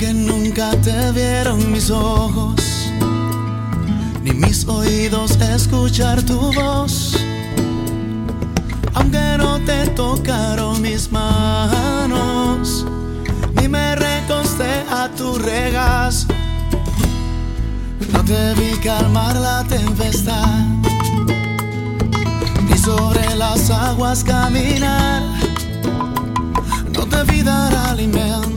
Nunca te vieron mis ojos, ni mis oídos escuchar tu voz. Aunque no te tocaron mis manos, ni me recosté a tu regazo. No te vi calmar la tempestad, ni sobre las aguas caminar. No te vi dar alimento,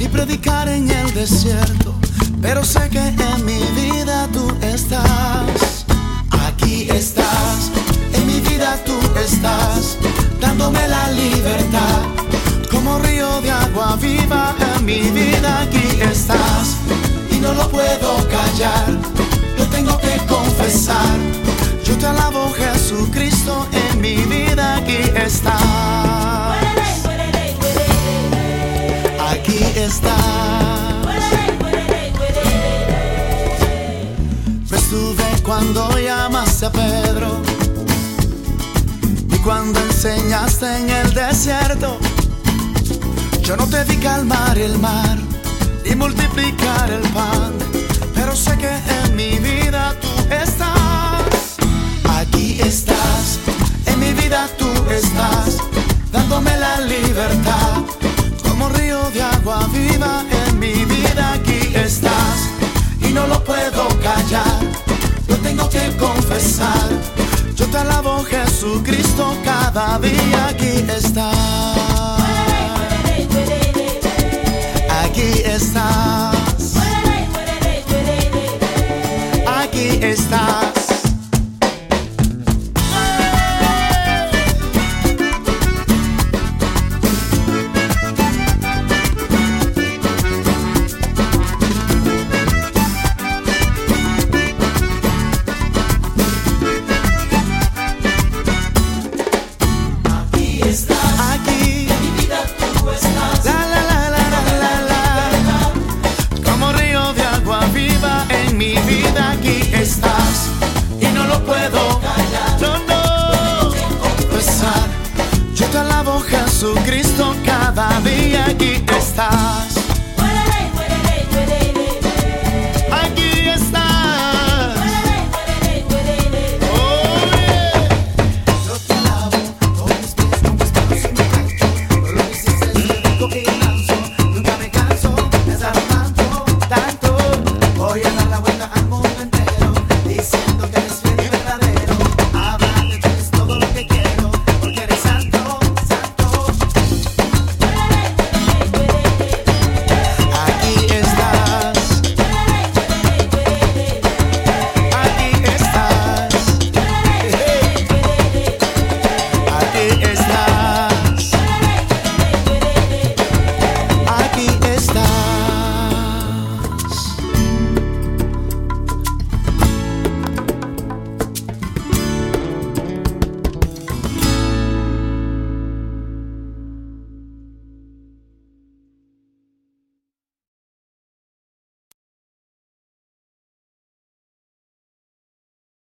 ni predicar en el desierto. Pero sé que en mi vida tú estás. Aquí estás, en mi vida tú estás, dándome la libertad. Como río de agua viva en mi vida aquí estás. Y no lo puedo callar, lo tengo que confesar. Yo te alabo Jesucristo, en mi vida aquí estás. Me estuve cuando llamaste a Pedro y cuando enseñaste en el desierto. Yo no te vi calmar el mar y multiplicar el pan, pero sé que en mi vida tú estás. Aquí estás, en mi vida tú estás, dándome la libertad. Agua viva en mi vida aquí estás y no lo puedo callar, lo tengo que confesar. Yo te alabo Jesucristo, cada día aquí estás. Alabo Jesucristo, cada día aquí estás.